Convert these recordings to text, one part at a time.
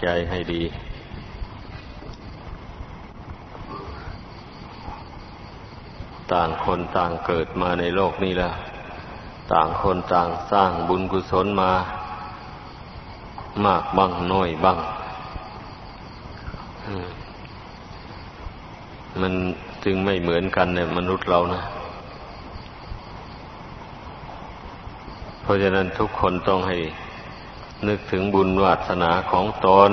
ใจให้ดี ต่างคนต่างเกิดมาในโลกนี้แล้ว ต่างคนต่างสร้างบุญกุศลมา มากบ้างน้อยบ้าง มันจึงไม่เหมือนกันเนี่ยมนุษย์เรานะ เพราะฉะนั้นทุกคนต้องให้ นึกถึงบุญวาสนาของตน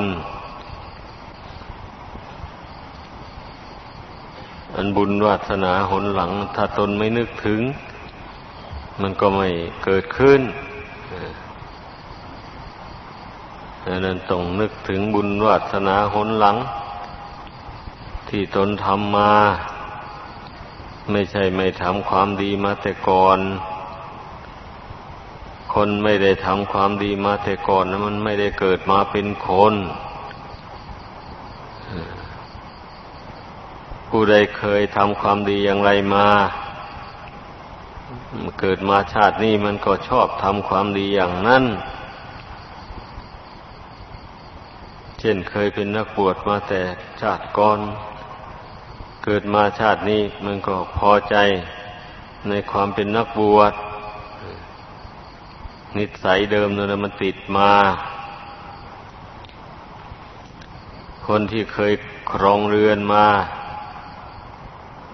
อันบุญวาสนาหนหลัง ถ้าตนไม่นึกถึง มันก็ไม่เกิดขึ้นดังนั้นต้องนึกถึงบุญวาสนาหนหลัง ที่ตนทำมา ไม่ใช่ไม่ทำความดีมาแต่ก่อน คนไม่ได้ทำความดีมาแต่ก่อนนะมันไม่ได้เกิดมาเป็นคนผู้ใดเคยทำความดีอย่างไรมาเกิดมาชาตินี้มันก็ชอบทำความดีอย่างนั้นเช่นเคยเป็นนักบวชมาแต่ชาติก่อน เกิดมาชาตินี้มันก็พอใจในความเป็นนักบวช นิสัยเดิมนั่นมันติดมา คนที่เคยครองเรือนมา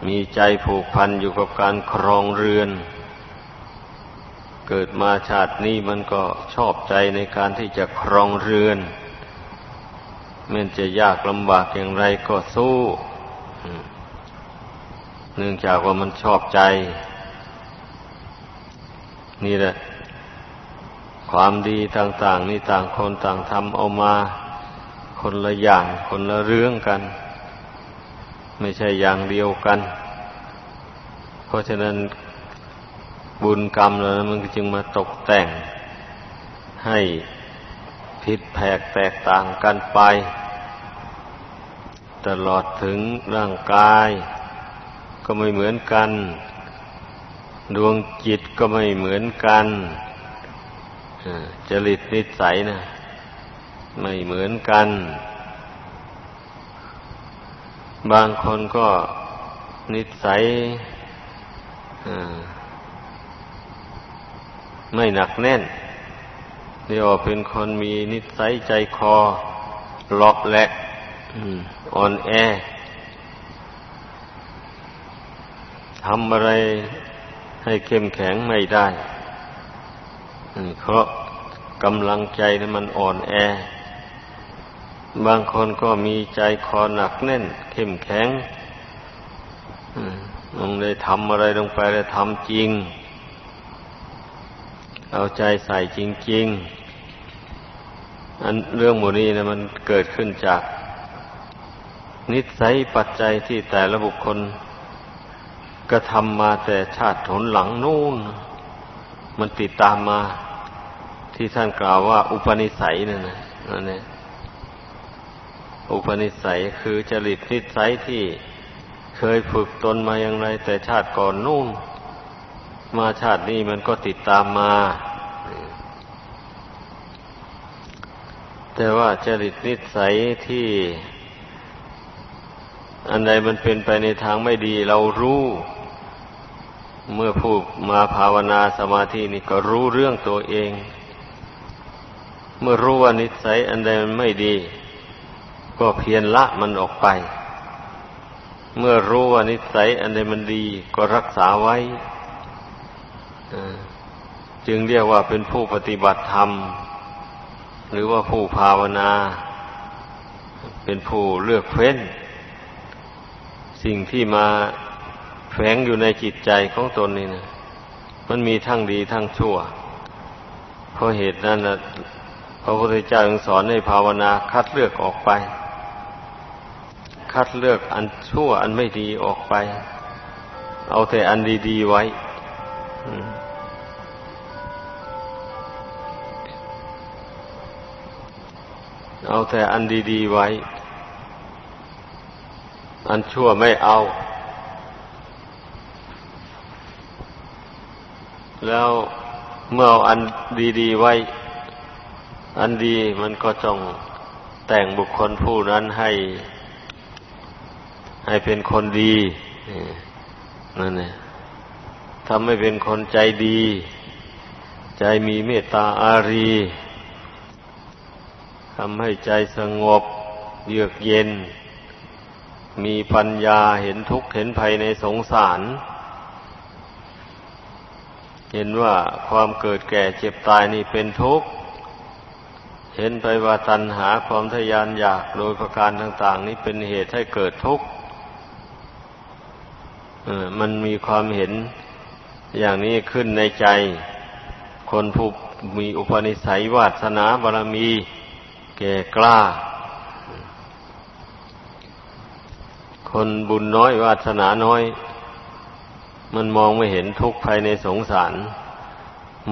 มีใจผูกพันอยู่กับการครองเรือน เกิดมาชาตินี้มันก็ชอบใจในการที่จะครองเรือนแม้จะยากลำบากอย่างไรก็สู้ เนื่องจากว่ามันชอบใจ นี่แหละ ความดีต่างๆนี่ต่างคนต่างทำเอามา คนละอย่างคนละเรื่องกัน ไม่ใช่อย่างเดียวกัน เพราะฉะนั้นบุญกรรมแล้วมันจึงมาตกแต่ง ให้ผิดแผกแตกต่างกันไป ตลอดถึงร่างกาย ก็ไม่เหมือนกัน ดวงจิตก็ไม่เหมือนกัน จริตนิสัยนะไม่เหมือนกัน บางคนก็นิสัยไม่หนักแน่นเรียกว่าเป็นคนมีนิสัยใจคอเลาะแหละอ่อนแอทำอะไรให้เข้มแข็งไม่ได้ เพราะกำลังใจนั้นมันอ่อนแอ บางคนก็มีใจคอหนักแน่น เข้มแข็งลงได้ทำอะไรลงไปแล้ทำจริง เอาใจใส่จริง ๆ อันเรื่องหมดนี้นะมันเกิดขึ้นจาก นิสัยปัจจัยที่แต่ละบุคคลกระทำมาแต่ชาติผนหลังนู่น มันติดตามมาที่ท่านกล่าวว่า อุปนิสัยนั่นนะนั่นเองอุปนิสัยคือจริตนิสัยที่เคยฝึกตนมาอย่างไร แต่ชาติก่อนนู่น มาชาตินี้มันก็ติดตามมา แต่ว่าจริตนิสัยที่ อันใดมันเป็นไปในทางไม่ดีเรารู้ เมื่อผู้มาภาวนาสมาธินี่ก็รู้เรื่องตัวเอง เมื่อรู้ว่านิสัยอันใดมันไม่ดี ก็เพียรละมันออกไป เมื่อรู้ว่านิสัยอันใดมันดี ก็รักษาไว้จึงเรียกว่าเป็นผู้ปฏิบัติธรรม หรือว่าผู้ภาวนา เป็นผู้เลือกเฟ้น สิ่งที่มา ฝงอยู่ในจิตใจของตนนี่นะมันมีทั้งดีทั้งชั่ว เพราะเหตุนั้นนะพระพุทธเจ้าจึงสอนให้ภาวนาคัดเลือกออกไป คัดเลือกอันชั่วอันไม่ดีออกไป เอาแต่อันดีๆไว้เอาแต่อันดีๆไว้ อันชั่วไม่เอา แล้วเมื่อเอาอันดีๆไว้ อันดีมันก็จงแต่งบุคคลผู้นั้นให้ ให้เป็นคนดีนั่นเองทำให้เป็นคนใจดี ใจมีเมตตาอารีทำให้ใจสงบ เยือกเย็น มีปัญญาเห็นทุกข์เห็นภัยในสงสาร เห็นว่าความเกิดแก่เจ็บตายนี่เป็นทุกข์ เห็นไปว่าตัณหาความทยานอยากโดยประการต่าง ๆ นี้เป็นเหตุให้เกิดทุกข์มันมีความเห็นอย่างนี้ขึ้นในใจ คนผู้มีอุปนิสัยวาสนาบารมี แก่กล้า คนบุญน้อยวาสนาน้อย มันมองไม่เห็นทุกข์ภายในสงสาร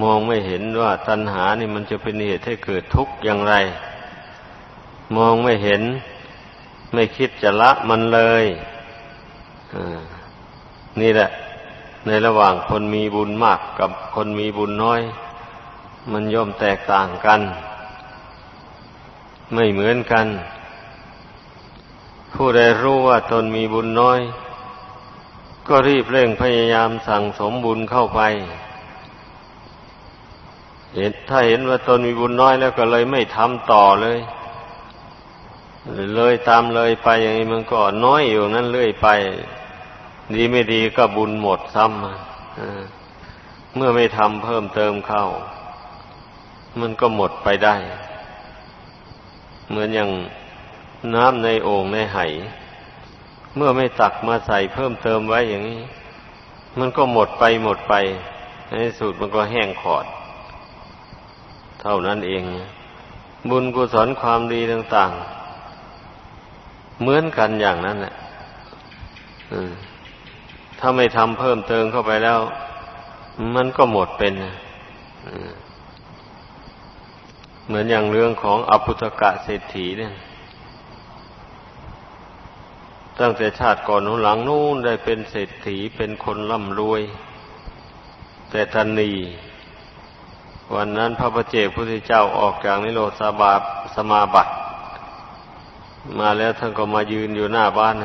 มองไม่เห็นว่าตัณหานี่มันจะเป็นเหตุให้เกิดทุกข์อย่างไร มองไม่เห็น ไม่คิดจะละมันเลยนี่แหละ ในระหว่างคนมีบุญมากกับคนมีบุญน้อย มันย่อมแตกต่างกัน ไม่เหมือนกัน ผู้ใดรู้ว่าตนมีบุญน้อย ก็รีบเร่งพยายามสั่งสมบุญเข้าไป เห็นถ้าเห็นว่าตนมีบุญน้อยแล้วก็เลยไม่ทำต่อเลย เลยตามเลยไปอย่างนี้มันก็น้อยอยู่นั่นเรื่อยไป ดีไม่ดีก็บุญหมดซ้ำเมื่อไม่ทำเพิ่มเติมเข้า มันก็หมดไปได้ เหมือนอย่างน้ำในโอ่งในไห เมื่อไม่ตักมาใส่เพิ่มเติมไว้อย่างนี้ มันก็หมดไปหมดไป ในสุดมันก็แห้งขอด เท่านั้นเอง บุญกุศลความดีต่างๆ เหมือนกันอย่างนั้นแหละถ้าไม่ทำเพิ่มเติมเข้าไปแล้ว มันก็หมดเป็นเหมือนอย่างเรื่องของอภุตกะเศรษฐีเนี่ย ตั้งแต่ชาติก่อนนู้หลังนู้นได้เป็นเศรษฐีเป็นคนร่ำรวย แต่ทันนีวันนั้นพระประเจกพุทธเจ้าออกจากนิโรธสาบาสมาบัติ มาแล้วท่านก็มายืนอยู่หน้าบ้าน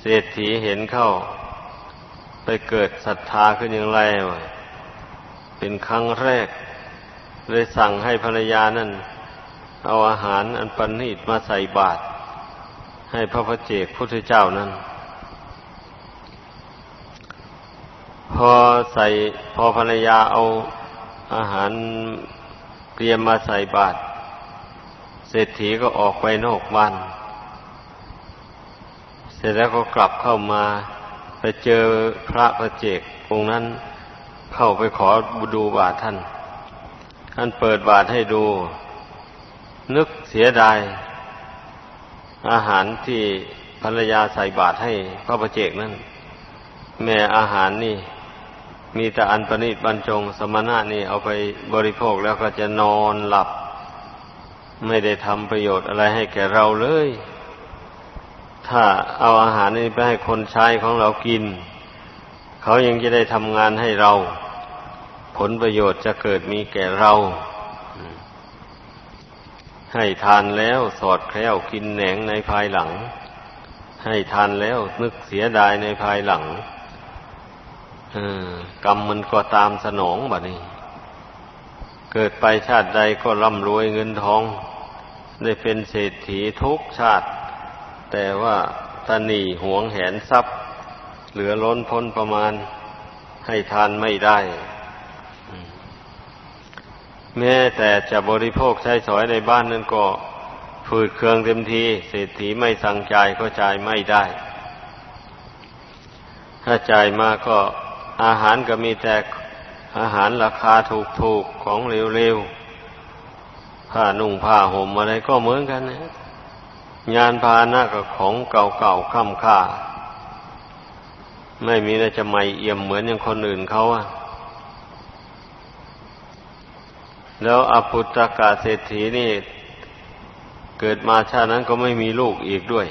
เศรษฐีเห็นเข้า ไปเกิดศรัทธาขึ้นอย่างไรวะเป็นครั้งแรก เลยสั่งให้ภรรยานั่น เอาอาหารอันปันนีตมาใส่บาตร ให้พระพเจกพุทธเจ้านั้น พอใส่พอภรรยาเอาอาหารเตรียมมาใส่บาตรเศรษฐีก็ออกไปนอกบ้านสร็จแล้วก็กลับเข้ามาไปเจอพระประเจกองค์นั้นเข้าไปขอดูบาทท่าน ท่านเปิดบาทให้ดู นึกเสียดาย อาหารที่ภรรยาใส่บาทให้พระประเจกนั้นแม่อาหารนี่ มีแต่อันประณีตบรรจงสมณะนี่เอาไปบริโภคแล้วก็จะนอนหลับ ไม่ได้ทำประโยชน์อะไรให้แก่เราเลย ถ้าเอาอาหารนี้ไปให้คนใช้ของเรากิน เขายังจะได้ทำงานให้เรา ผลประโยชน์จะเกิดมีแก่เรา ให้ทานแล้วสอดแคล้วกินแหนงในภายหลัง ให้ทานแล้วนึกเสียดายในภายหลังกรรมมันก็ตามสนองบะนี้ เกิดไปชาติใดก็ร่ำรวยเงินทอง ได้เป็นเศรษฐีทุกชาติ แต่ว่าตนีหวงแหนทรัพย์ เหลือล้นพ้นประมาณ ให้ทานไม่ได้ แม้แต่จะบริโภคใช้สอยในบ้านนั้นก็ฝืดเครื่องเต็มทีเศรษฐีไม่สั่งจ่ายก็จ่ายไม่ได้ ถ้าจ่ายมาก็อาหารก็มีแต่อาหารราคาถูกๆของเร็วๆผ้านุ่งผ้าห่มอะไรก็เหมือนกันนะงานพาหนะกับของเก่าๆค่ำค่า ไม่มีอะไรจะใหม่เอี่ยมเหมือนอย่างคนอื่นเขาอะ แล้วอภุตกาเศรษฐีนี่ เกิดมาชาตินั้นก็ไม่มีลูกอีกด้วย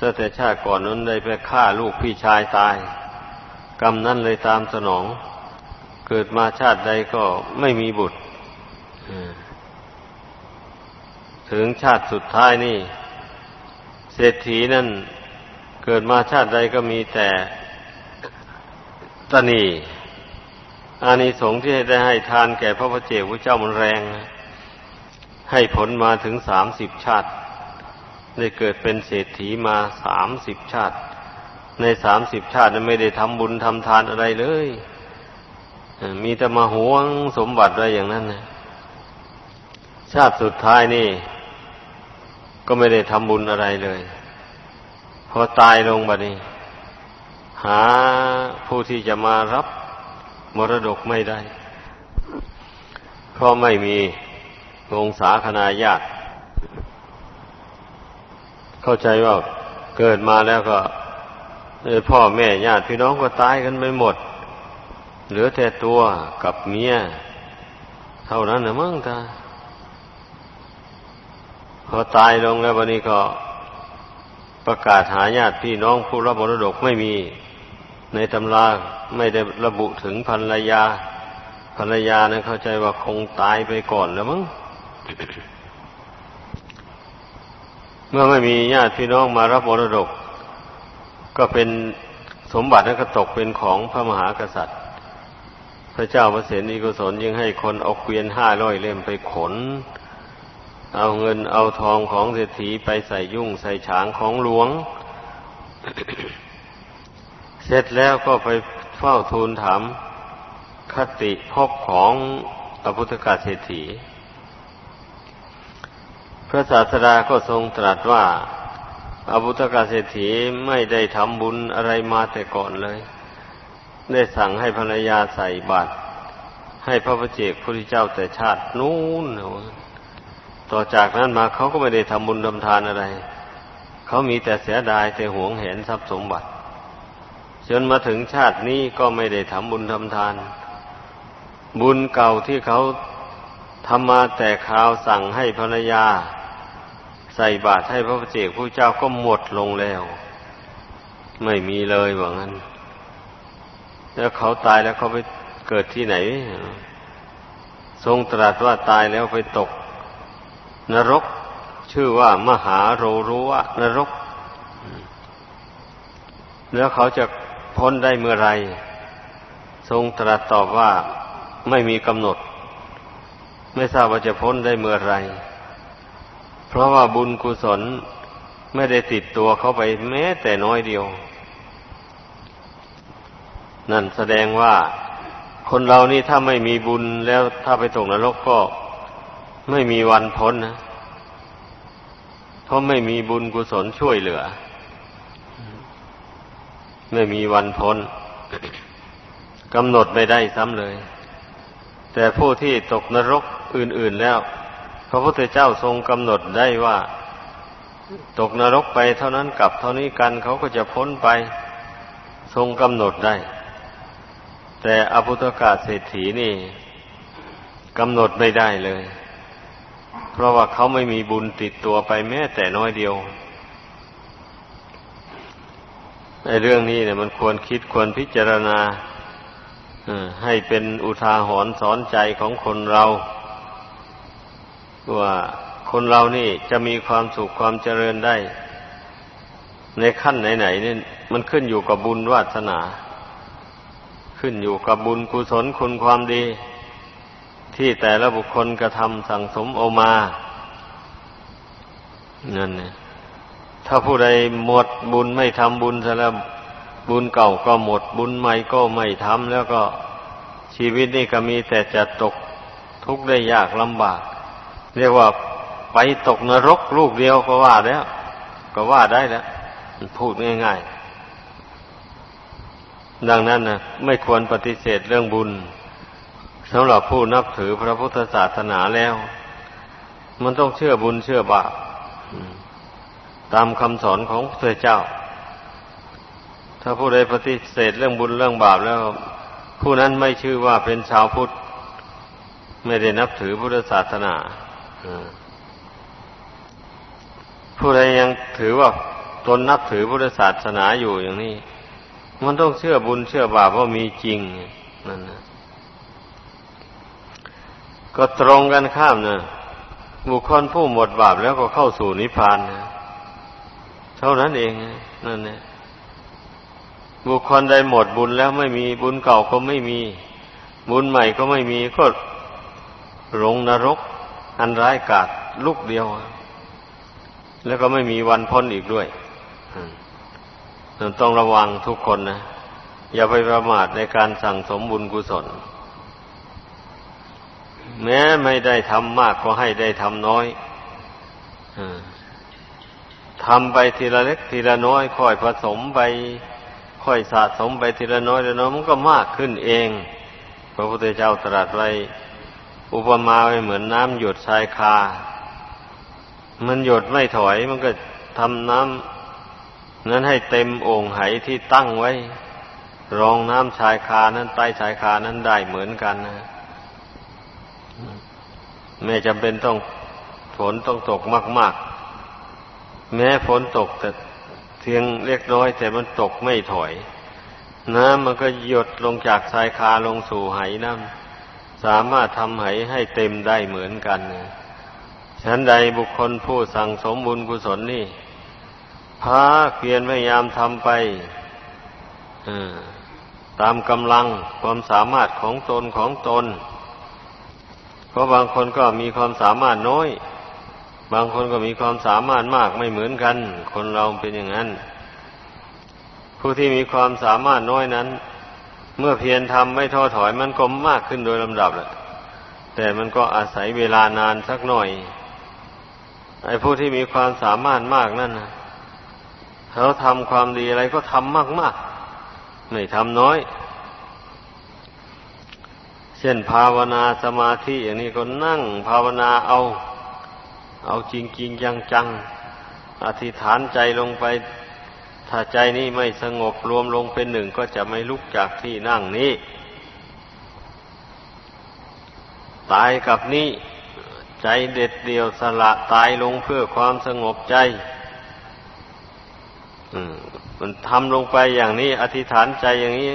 ตั้งแต่ชาติก่อนนั้นได้ไปฆ่าลูกพี่ชายตาย กรรมนั้นเลยตามสนอง เกิดมาชาติใดก็ไม่มีบุตรถึงชาติสุดท้ายนี่ เศรษฐีนั่น เกิดมาชาติใดก็มีแต่ตนี อานิสงส์ที่ได้ให้ทานแก่พระพเจ้าพระเจ้ามันแรงให้ผลมาถึงสามสิบชาติ ได้เกิดเป็นเศรษฐีมาสามสิบชาติ ในสามสิบชาตินั้นไม่ได้ทำบุญทำทานอะไรเลย มีแต่มาหวงสมบัติไว้อย่างนั้นนะชาติสุดท้ายนี่ ก็ไม่ได้ทำบุญอะไรเลยพอตายลงบัดนี้ หาผู้ที่จะมารับ มรดกไม่ได้ เพราะไม่มีวงศาคณาญาติ เข้าใจว่าเกิดมาแล้วก็พ่อแม่ญาติพี่น้องก็ตายกันไปหมด เหลือแต่ตัวกับเมีย เท่านั้นนะมั้งตาพอตายลงแล้ววันนี้ก็ประกาศหาญาติพี่น้องผู้รับมรดกไม่มี ในตำราไม่ได้ระบุถึงภรรยาภรรยานั้นเข้าใจว่าคงตายไปก่อนแล้วมั้งเมื่อไม่มีญาติพี่น้องมารับมรดก ก็เป็นสมบัตินั้นก็ตกเป็นของพระมหากษัตริย์ พระเจ้าพระเสนีกุศลยังให้คนเอาเกวียนห้าร้อยเล่มไปขน เอาเงินเอาทองของเศรษฐีไปใส่ยุ่งใส่ฉางของหลวง เสร็จแล้วก็ไปเฝ้าทูลถามคติพบของพระพุทธกาเศรษฐี พระศาสดาก็ทรงตรัสว่าพระพุทธกาเศรษฐีไม่ได้ทำบุญอะไรมาแต่ก่อนเลย ได้สั่งให้ภรรยาใส่บาตรให้พระพเจกพระเจ้าแต่ชาตินู้น ต่อจากนั้นมาเขาก็ไม่ได้ทำบุญทำทานอะไร เขามีแต่เสียดายแต่หวงเห็นทรัพย์สมบัติ จนมาถึงชาตินี้ก็ไม่ได้ทำบุญทำทาน บุญเก่าที่เขาทำมาแต่คราวสั่งให้ภรรยา ใส่บาตรให้พระเจ้าผู้เจ้าก็หมดลงแล้ว ไม่มีเลยว่างั้น แล้วเขาตายแล้วเขาไปเกิดที่ไหน ทรงตรัสว่าตายแล้วไปตก นรกชื่อว่ามหาโรรุวะนรก แล้วเขาจะ พ้นได้เมื่อไร ทรงตรัสตอบว่าไม่มีกำหนด ไม่ทราบว่าจะพ้นได้เมื่อไร เพราะว่าบุญกุศลไม่ได้ติดตัวเข้าไปแม้แต่น้อยเดียว นั่นแสดงว่าคนเรานี่ถ้าไม่มีบุญแล้วถ้าไปตกนรกก็ไม่มีวันพ้นนะ เพราะไม่มีบุญกุศลช่วยเหลือ ไม่มีวันพ้นกำหนดไม่ได้ซ้ำเลย แต่ผู้ที่ตกนรกอื่น ๆแล้ว พระพุทธเจ้าทรงกำหนดได้ว่า ตกนรกไปเท่านั้นกับเท่านี้กันเขาก็จะพ้นไป ทรงกำหนดได้ แต่อภุตกาเศรษฐีนี่กำหนดไม่ได้เลย เพราะว่าเขาไม่มีบุญติดตัวไปแม้แต่น้อยเดียว ในเรื่องนี้เนี่ยมันควรคิดควรพิจารณาให้เป็นอุทาหรณ์สอนใจของคนเรา ว่าคนเรานี่จะมีความสุขความเจริญได้ ในขั้นไหนๆนี่มันขึ้นอยู่กับบุญวาสนา ขึ้นอยู่กับบุญกุศลคุณความดี ที่แต่ละบุคคลกระทำสั่งสมเอามานั่นเนี่ย ถ้าผู้ใดหมดบุญไม่ทำบุญซะแล้วบุญเก่าก็หมด บุญใหม่ก็ไม่ทำแล้วก็ชีวิตนี่ก็มีแต่จะตกทุกข์ได้ยากลำบาก เรียกว่าไปตกนรกลูกเดียวก็ว่าแล้ว ก็ว่าได้แล้ว พูดง่ายๆ ดังนั้นนะไม่ควรปฏิเสธเรื่องบุญสำหรับผู้นับถือพระพุทธศาสนาแล้ว มันต้องเชื่อบุญเชื่อบาป ตามคำสอนของพระเจ้า ถ้าผู้ใดปฏิเสธเรื่องบุญเรื่องบาปแล้ว ผู้นั้นไม่ชื่อว่าเป็นชาวพุทธ ไม่ได้นับถือพุทธศาสนาผู้ใดยังถือว่าตนนับถือพุทธศาสนาอยู่อย่างนี้ มันต้องเชื่อบุญเชื่อบาปว่ามีจริงนั่นนะก็ตรงกันข้ามนะบุคคลผู้หมดบาปแล้วก็เข้าสู่นิพพานนะ เท่านั้นเองนั่นเนี่ยบุคคลใดหมดบุญแล้วไม่มีบุญเก่าก็ไม่มี บุญใหม่ก็ไม่มีก็ลงนรก อันร้ายกาจลุกเดียว แล้วก็ไม่มีวันพ้นอีกด้วยต้องระวังทุกคนนะ อย่าไปประมาทในการสั่งสมบุญกุศล แม้ไม่ได้ทำมากก็ให้ได้ทำน้อย ทำไปทีละเล็กทีละน้อยค่อยผสมไป ค่อยสะสมไปทีละน้อยทีละน้อยมันก็มากขึ้นเอง พระพุทธเจ้าตรัสไว้ อุปมาไว้เหมือนน้ำหยดชายคา มันหยดไม่ถอยมันก็ทำน้ำนั้นให้เต็มโอ่งไหที่ตั้งไว้ รองน้ำชายคานั้นใต้ชายคานั้นได้เหมือนกันนะไม่จำเป็นต้องฝนต้องตกมาก ๆ แม้ฝนตกแต่เพียงเล็กน้อย แต่มันตกไม่ถอย น้ำมันก็หยดลงจากชายคาลงสู่ไหน้ำสามารถทำไหให้เต็มได้เหมือนกันฉันใดบุคคลผู้สั่งสมบุญกุศลนี่พาเพียรพยายามทำไปตามกำลังความสามารถของตนของตน เพราะบางคนก็มีความสามารถน้อย บางคนก็มีความสามารถมากไม่เหมือนกัน คนเราเป็นอย่างนั้น ผู้ที่มีความสามารถน้อยนั้น เมื่อเพียรทำไม่ท้อถอยมันก็มากขึ้นโดยลำดับแหละแต่มันก็อาศัยเวลานานสักหน่อยไอ้ผู้ที่มีความสามารถมากนั่นนะเขาทำความดีอะไรก็ทำมากมากไม่ทำน้อย เช่นภาวนาสมาธิอย่างนี้ก็นั่งภาวนาเอา เอาจริงจริงจังจังอธิษฐานใจลงไป ถ้าใจนี้ไม่สงบรวมลงเป็นหนึ่งก็จะไม่ลุกจากที่นั่งนี้ ตายกับนี้ใจเด็ดเดียวสละตายลงเพื่อความสงบใจมันทำลงไปอย่างนี้ อธิษฐานใจอย่างนี้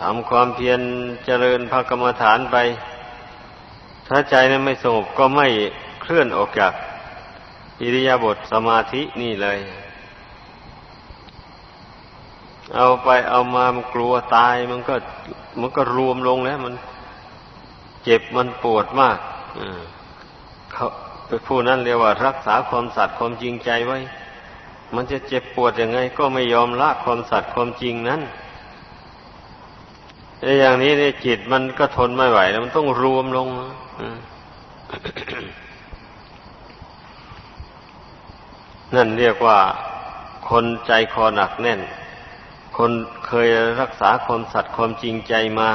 ทำความเพียรเจริญพระกรรมฐานไป ถ้าใจนั้นไม่สงบก็ไม่ ลื่อนออกจากอิริยาบถสมาธินี่เลย เอาไปเอามามันกลัวตายมันก็ มันก็รวมลงแล้วมันเจ็บมันปวดมากเขาไปผู้นั้นเรียกว่า รักษาความสัตย์ความจริงใจไว้ มันจะเจ็บปวดยังไง ก็ไม่ยอมละความสัตย์ความจริงนั้นไอ้อย่างนี้เนี่ยจิตมันก็ทนไม่ไหวแล้วมันต้องรวมลง นั่นเรียกว่าคนใจคอหนักแน่น คนเคยรักษาความสัตย์ความจริงใจมา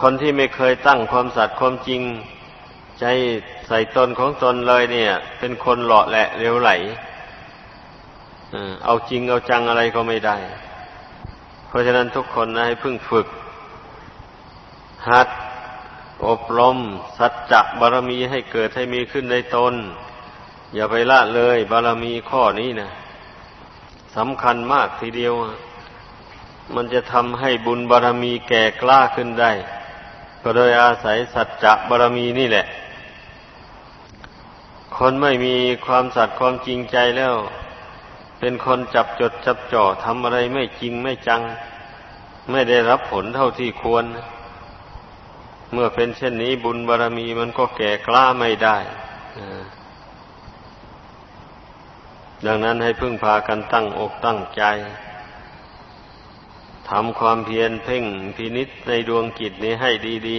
คนที่ไม่เคยตั้งความสัตย์ความจริง ใจใส่ตนของตนเลยเนี่ย เป็นคนหล่อแหละเร็วไหลเอาจริงเอาจังอะไรก็ไม่ได้ เพราะฉะนั้นทุกคนนะให้พึ่งฝึก หัดอบรม สัจจะบารมีให้เกิดให้มีขึ้นในตน อย่าไปละเลยบารมีข้อนี้นะสำคัญมากทีเดียว มันจะทำให้บุญบารมีแก่กล้าขึ้นได้ ก็โดยอาศัยสัจจะบารมีนี่แหละ คนไม่มีความสัตย์ความจริงใจแล้ว เป็นคนจับจดจับจ่อทำอะไรไม่จริงไม่จัง ไม่ได้รับผลเท่าที่ควร เมื่อเป็นเช่นนี้บุญบารรมีมันก็แก่กล้าไม่ได้ ดังนั้นให้พึ่งพากันตั้งอกตั้งใจทำความเพียรเพ่งพินิษในดวงกิจนี้ให้ดี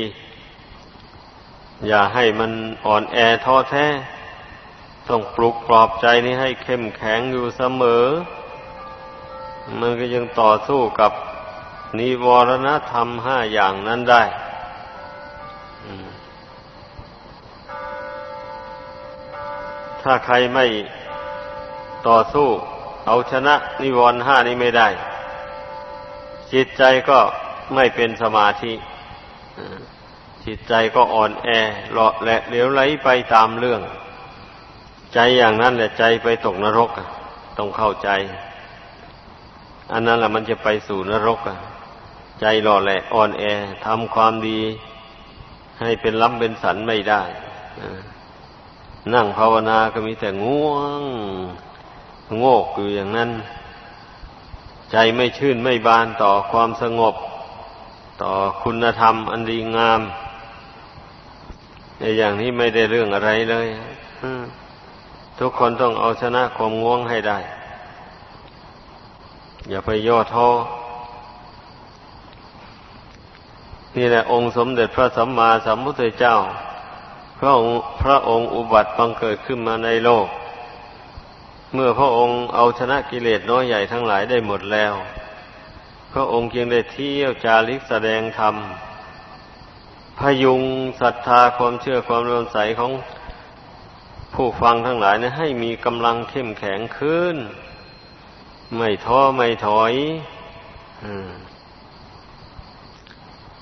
ๆ อย่าให้มันอ่อนแอท้อแท้ ต้องปลุกปลอบใจนี้ให้เข้มแข็งอยู่เสมอ มันก็ยังต่อสู้กับนิวรณธรรมห้าอย่างนั้นได้ถ้าใครไม่ ต่อสู้เอาชนะนิวรณ์ห้านี้ไม่ได้ จิตใจก็ไม่เป็นสมาธิจิตใจก็อ่อนแอเลาะและเหลวไหลไปตามเรื่อง ใจอย่างนั้นแหละใจไปตกนรกต้องเข้าใจ อันนั้นแหละมันจะไปสู่นรกใจหล่อแหละอ่อนแอทำความดี ให้เป็นล้ำเป็นสันไม่ได้นั่งภาวนาก็มีแต่ง่วง โงกอยู่อย่างนั้น ใจไม่ชื่นไม่บานต่อความสงบ ต่อคุณธรรมอันดีงามในอย่างนี้ไม่ได้เรื่องอะไรเลยทุกคนต้องเอาชนะความง่วงให้ได้ อย่าไปย่อท้อนี่แหละองค์สมเด็จพระสัมมาสัมพุทธเจ้าพระองค์พระองค์อุบัติบังเกิดขึ้นมาในโลก เมื่อพระองค์เอาชนะกิเลสน้อยใหญ่ทั้งหลายได้หมดแล้ว พระองค์จึงได้เที่ยวจาริกแสดงธรรมพยุงศรัทธาความเชื่อความรื่มใสของผู้ฟังทั้งหลายนะให้มีกำลังเข้มแข็งขึ้น ไม่ท้อไม่ถอยอ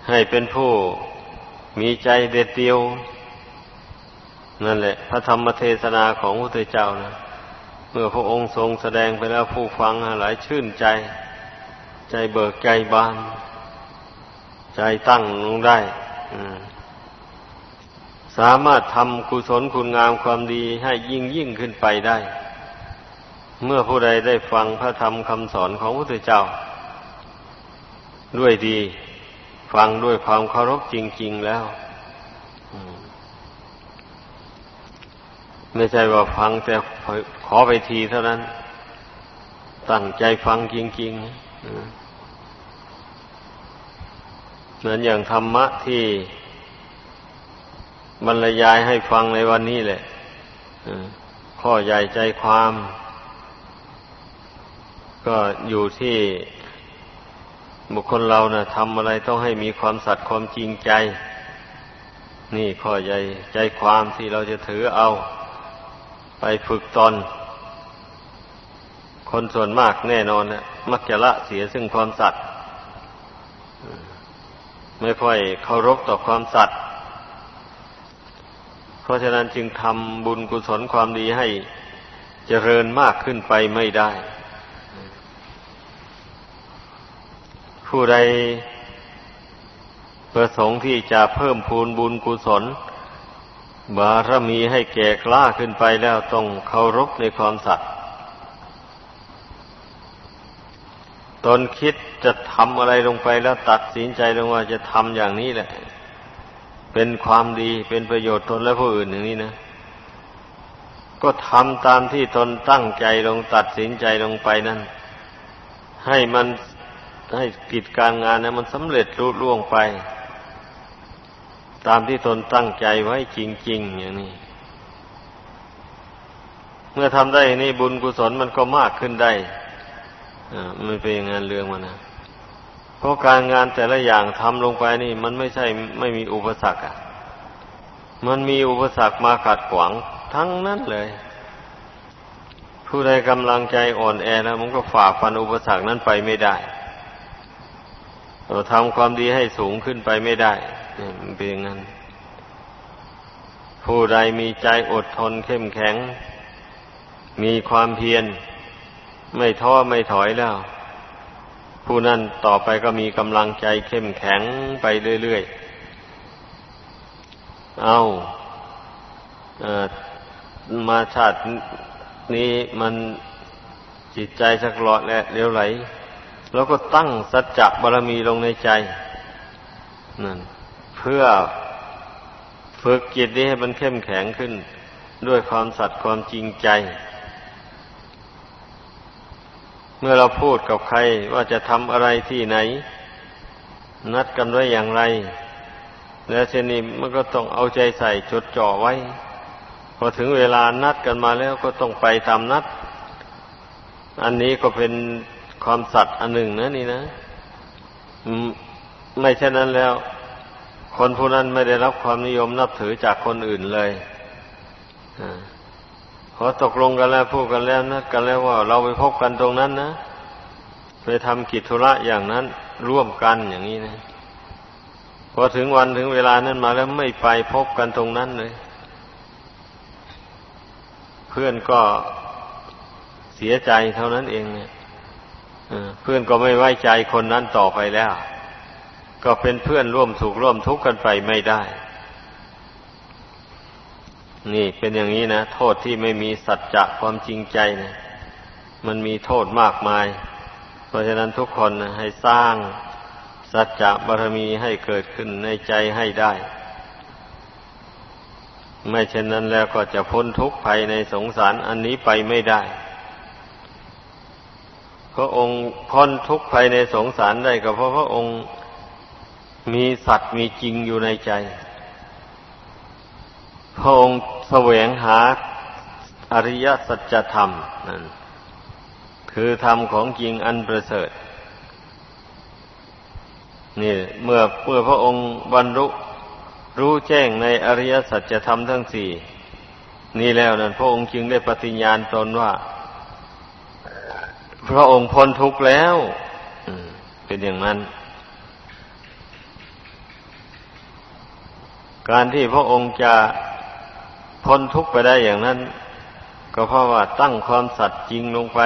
ให้เป็นผู้มีใจเด็ดเดียว นั่นแหละ พระธรรมเทศนาของพระพุทธเจ้านะ เมื่อพระองค์ทรงแสดงไปแล้วผู้ฟังหลายชื่นใจ ใจเบิกใจบาน ใจตั้งลงได้สามารถทำกุศลคุณงามความดีให้ยิ่งยิ่งขึ้นไปได้ เมื่อผู้ใดได้ฟังพระธรรมคำสอนของพระพุทธเจ้า ด้วยดี ฟังด้วยความเคารพจริง ๆแล้วไม่ใช่ว่าฟังแต่ อไปทีเท่านั้น ตั้งใจฟังจริงๆเหมือนอย่างธรรมะที่บรรยายให้ฟังในวันนี้แหละข้อใหญ่ใจความ ก็อยู่ที่บุคคลเรานะ่ะทำอะไรต้องให้มีความสัตย์ความจริงใจ นี่ข้อใหญ่ใจความที่เราจะถือเอา ไปฝึกตน คนส่วนมากแน่นอนนะมักจะละเสียซึ่งความสัตย์ไม่ค่อยเคารพต่อความสัตย์เพราะฉะนั้นจึงทำบุญกุศลความดีให้เจริญมากขึ้นไปไม่ได้ ผู้ใดประสงค์ที่จะเพิ่มพูนบุญกุศล บารมีให้แก่กล้าขึ้นไปแล้วต้องเคารพในความสัตย์ ตนคิดจะทำอะไรลงไปแล้วตัดสินใจลงว่าจะทำอย่างนี้แหละ เป็นความดีเป็นประโยชน์ตนและผู้อื่นอย่างนี้นะ ก็ทำตามที่ตนตั้งใจลงตัดสินใจลงไปนั่น ให้มันให้กิจการงานนะมันสำเร็จรุ่ล่วงไป ตามที่ตนตั้งใจไว้จริง ๆ อย่างนี้ เมื่อทำได้นี่บุญกุศลมันก็มากขึ้นได้ มันเป็นงานเรื่องมันนะเพราะการงานแต่ละอย่างทำลงไปนี่ มันไม่ใช่ไม่มีอุปสรรคอะ มันมีอุปสรรคมาขัดขวางทั้งนั้นเลย ผู้ใดกำลังใจอ่อนแอแล้วมันก็ฝ่าฟันอุปสรรคนั้นไปไม่ได้เราทำความดีให้สูงขึ้นไปไม่ได้มันเป็นอย่างนั้น ผู้ใดมีใจอดทนเข้มแข็ง มีความเพียร ไม่ท้อไม่ถอยแล้ว ผู้นั้นต่อไปก็มีกำลังใจเข้มแข็งไปเรื่อยๆ เอาเอมาชาตินี้มันจิตใจสักหลอดและเลี้ยวไหล แล้วก็ตั้งสัจจะบารมีลงในใจนั่นเพื่อฝึกจิตนี้ให้มันเข้มแข็งขึ้น ด้วยความสัตย์ความจริงใจ มื่อเราพูดกับใครว่าจะทำอะไรที่ไหน นัดกันไว้อย่างไร แล้วเช่นนี้มันก็ต้องเอาใจใส่จดจ่อไว้ พอถึงเวลานัดกันมาแล้วก็ต้องไปตามนัด อันนี้ก็เป็นความสัตย์อันหนึ่งนะนี่นะไม่เช่นนั้นแล้ว คนผู้นั้นไม่ได้รับความนิยมนับถือจากคนอื่นเลย พอตกลงกันแล้วพูดกันแล้วนัดกันแล้วว่าเราไปพบกันตรงนั้นนะไปทำกิจธุระอย่างนั้นร่วมกันอย่างนี้นะพอถึงวันถึงเวลานั้นมาแล้วไม่ไปพบกันตรงนั้นเลย เพื่อนก็เสียใจเท่านั้นเองเนี่ยเพื่อนก็ไม่ไว้ใจคนนั้นต่อไปแล้ว ก็เป็นเพื่อนร่วมสุขร่วมทุกข์กันไปไม่ได้ นี่เป็นอย่างนี้นะ โทษที่ไม่มีสัจจะความจริงใจนะมันมีโทษมากมาย เพราะฉะนั้นทุกคนนะให้สร้างสัจจะบารมีให้เกิดขึ้นในใจให้ได้ ไม่เช่นนั้นแล้วก็จะพ้นทุกข์ภัยในสงสารอันนี้ไปไม่ได้พระองค์พ้นทุกข์ภัยในสงสารได้ก็เพราะพระองค์มีสัตว์มีจริงอยู่ในใจ พระองค์แสวงหาอริยสัจธรรมนั่นคือธรรมของจริงอันประเสริฐนี่เมื่อเมื่อพระองค์บรรลุรู้แจ้งในอริยสัจธรรมทั้งสี่นี่แล้วนั่นพระองค์จึงได้ปฏิญาณตนว่า พระองค์พ้นทุกข์แล้วเป็นอย่างนั้น การที่พระองค์จะ พ้นทุกข์ไปได้อย่างนั้น ก็เพราะว่าตั้งความสัตย์จริงลงไป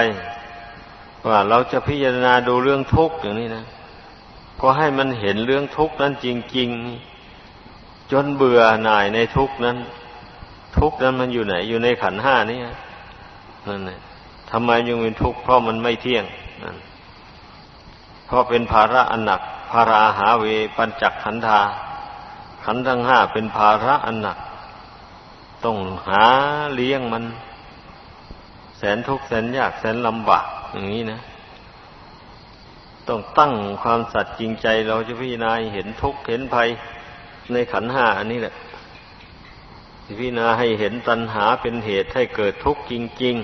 ว่าเราจะพิจารณาดูเรื่องทุกข์อย่างนี้นะ ก็ให้มันเห็นเรื่องทุกข์นั้นจริง ๆ จนเบื่อหน่ายในทุกข์นั้น ทุกข์นั้นมันอยู่ไหน อยู่ในขันห้านี่นั่นแหละทำไมยังเป็นทุกข์เพราะมันไม่เที่ยงนั่นเพราะเป็นภาระอันหนักภาราหาเวปัญจักขันธาขันทั้งห้าเป็นภาระอันหนัก ต้องหาเลี้ยงมัน แสนทุกข์แสนยากแสนลำบากอย่างนี้นะ ต้องตั้งความสัตย์จริงใจเราจะพิจารณาเห็นทุกข์เห็นภัยในขันห้าอันนี้แหละพิจารณาให้เห็นตัณหาเป็นเหตุให้เกิดทุกข์จริง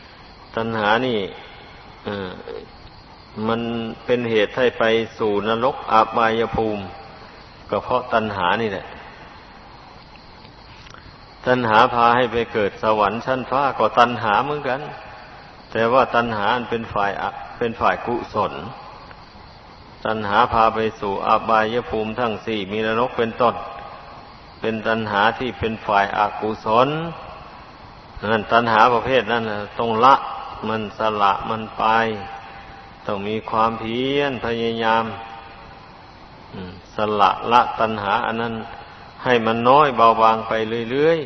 ๆ ตัณหานี่มันเป็นเหตุให้ไปสู่นรกอาบายภูมิ ก็เพราะตัณหานี่แหละ ตัณหาพาให้ไปเกิดสวรรค์ชั้นฟ้าก็ตัณหาเหมือนกัน แต่ว่าตัณหาเป็นฝ่ายเป็นฝ่ายกุศล ตัณหาพาไปสู่อาบายภูมิทั้งสี่มีนรกเป็นต้น เป็นตัณหาที่เป็นฝ่ายอากุศลนั่นตัณหาประเภทนั้นต้องละมันสละมันไป ต้องมีความเพียรพยายามสละละตัณหาอันนั้น ให้มันน้อยเบาบางไปเรื่อย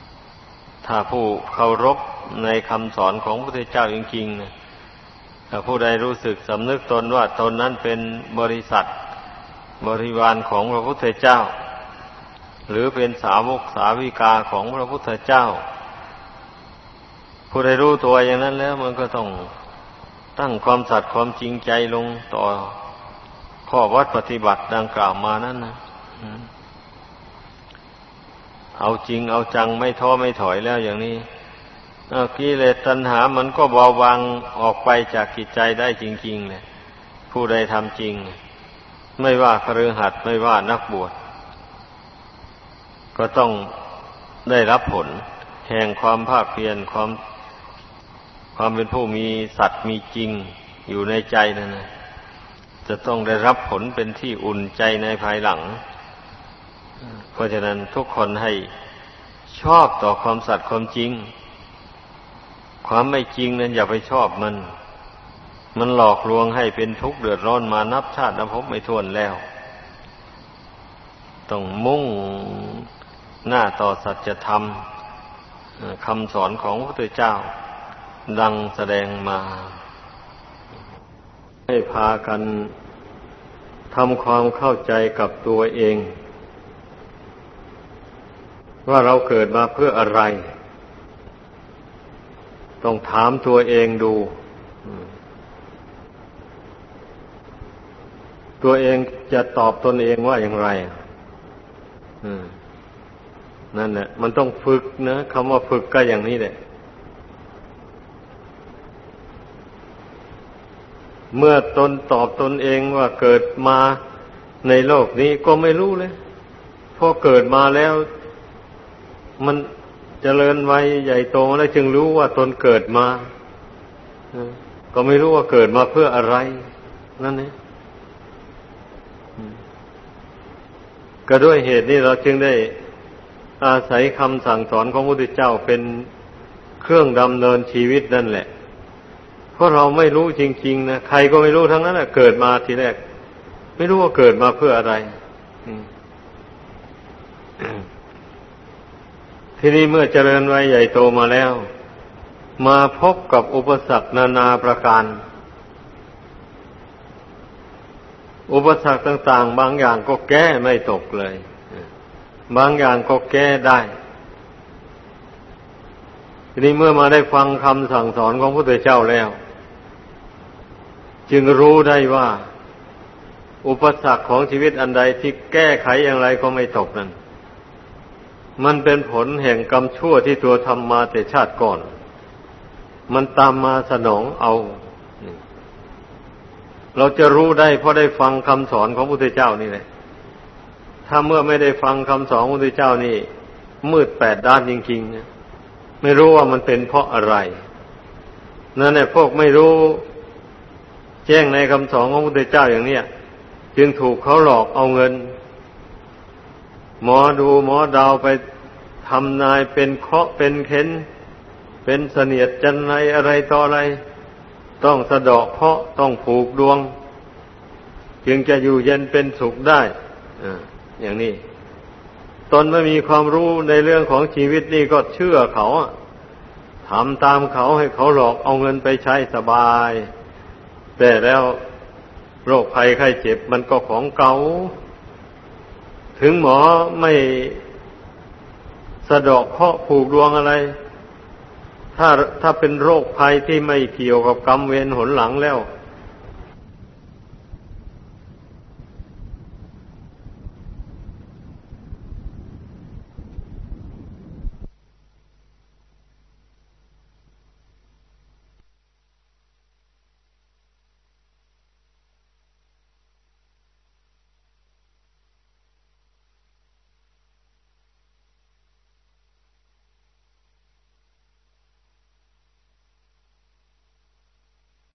ๆ ถ้าผู้เคารพในคำสอนของพระพุทธเจ้าจริงๆนะถ้าผู้ใดรู้สึกสำนึกตนว่าตนนั้นเป็นบริษัทบริวารของพระพุทธเจ้า หรือเป็นสาวกสาวิกาของพระพุทธเจ้า ผู้ใดรู้ตัวอย่างนั้นแล้วมันก็ต้องตั้งความสัตย์ความจริงใจลงต่อข้อวัดปฏิบัติดังกล่าวมานั้นนะ เอาจริงเอาจังไม่ท้อไม่ถอยแล้วอย่างนี้กิเลสตัณหามันก็เบาบางออกไปจากกิจใจได้จริงๆเลยผู้ใดทำจริง ไม่ว่าครือหัดไม่ว่านักบวชก็ต้องได้รับผล แห่งความภาคเพียรความความเป็นผู้มีสัตว์มีจริงอยู่ในใจนั่นนะจะต้องได้รับผลเป็นที่อุ่นใจในภายหลัง เพราะฉะนั้นทุกคนให้ชอบต่อความสัตย์ความจริง ความไม่จริงนั้นอย่าไปชอบมัน มันหลอกลวงให้เป็นทุกข์เดือดร้อนมานับชาตินับพบไม่ทวนแล้ว ต้องมุ่งหน้าต่อสัจธรรมคำสอนของพระพุทธเจ้า ดังแสดงมา ให้พากันทำความเข้าใจกับตัวเอง ว่าเราเกิดมาเพื่ออะไร ต้องถามตัวเองดู ตัวเองจะตอบตนเองว่าอย่างไรนั่นแหละมันต้องฝึกนะคำว่าฝึกก็อย่างนี้แหละเมื่อตนตอบตนเองว่าเกิดมาในโลกนี้ก็ไม่รู้เลยพอเกิดมาแล้ว มันเจริญไวัยใหญ่โตแล้วจึงรู้ว่าตนเกิดมาก็ไม่รู้ว่าเกิดมาเพื่ออะไร นั่นเองก็ด้วยเหตุนี้เราจึงได้อาศัยคำสั่งสอนของพระพุทธเจ้าเป็นเครื่องดำเนินชีวิตนั่นแหละ เพราะเราไม่รู้จริง ๆ นะใครก็ไม่รู้ทั้งนั้นแหละเกิดมาทีแรก ไม่รู้ว่าเกิดมาเพื่ออะไร ทีนี้เมื่อเจริญไวัยใหญ่โตมาแล้ว มาพบกับอุปสรรคนานาประการ อุปสรรคต่าง ๆ บางอย่างก็แก้ไม่ตกเลย บางอย่างก็แก้ได้ ทีนี้เมื่อมาได้ฟังคำสั่งสอนของพระพุทธเจ้าแล้ว จึงรู้ได้ว่า อุปสรรคของชีวิตอันใดที่แก้ไขอย่างไรก็ไม่ตกนั้น มันเป็นผลแห่งกรรมชั่วที่ตัวทำมาแต่ชาติก่อน มันตามมาสนองเอา เราจะรู้ได้เพราะได้ฟังคำสอนของพระพุทธเจ้านี่แหละถ้าเมื่อไม่ได้ฟังคำสอนของพระพุทธเจ้านี่ มืดแปดด้านจริงๆไม่รู้ว่ามันเป็นเพราะอะไรนั่นแหละพวกไม่รู้แจ้งในคำสอนของพระพุทธเจ้าอย่างเนี้ยจึงถูกเขาหลอกเอาเงิน หมอดูหมอดาวไปทำนายเป็นเคาะเป็นเข็น เป็นเสนียดจันไรอะไรต่ออะไร ต้องสะดอกเคาะต้องผูกดวง จึงจะอยู่เย็นเป็นสุขได้ออย่างนี้ ตนไม่มีความรู้ในเรื่องของชีวิตนี่ก็เชื่อเขาทำตามเขาให้เขาหลอกเอาเงินไปใช้สบาย แต่แล้วโรคภัยไข้เจ็บมันก็ของเก่า ถึงหมอไม่สะดอกเคาะผูกดวงอะไร ถ้าถ้าเป็นโรคภัยที่ไม่เกี่ยวกับกรรมเวรหนหลังแล้ว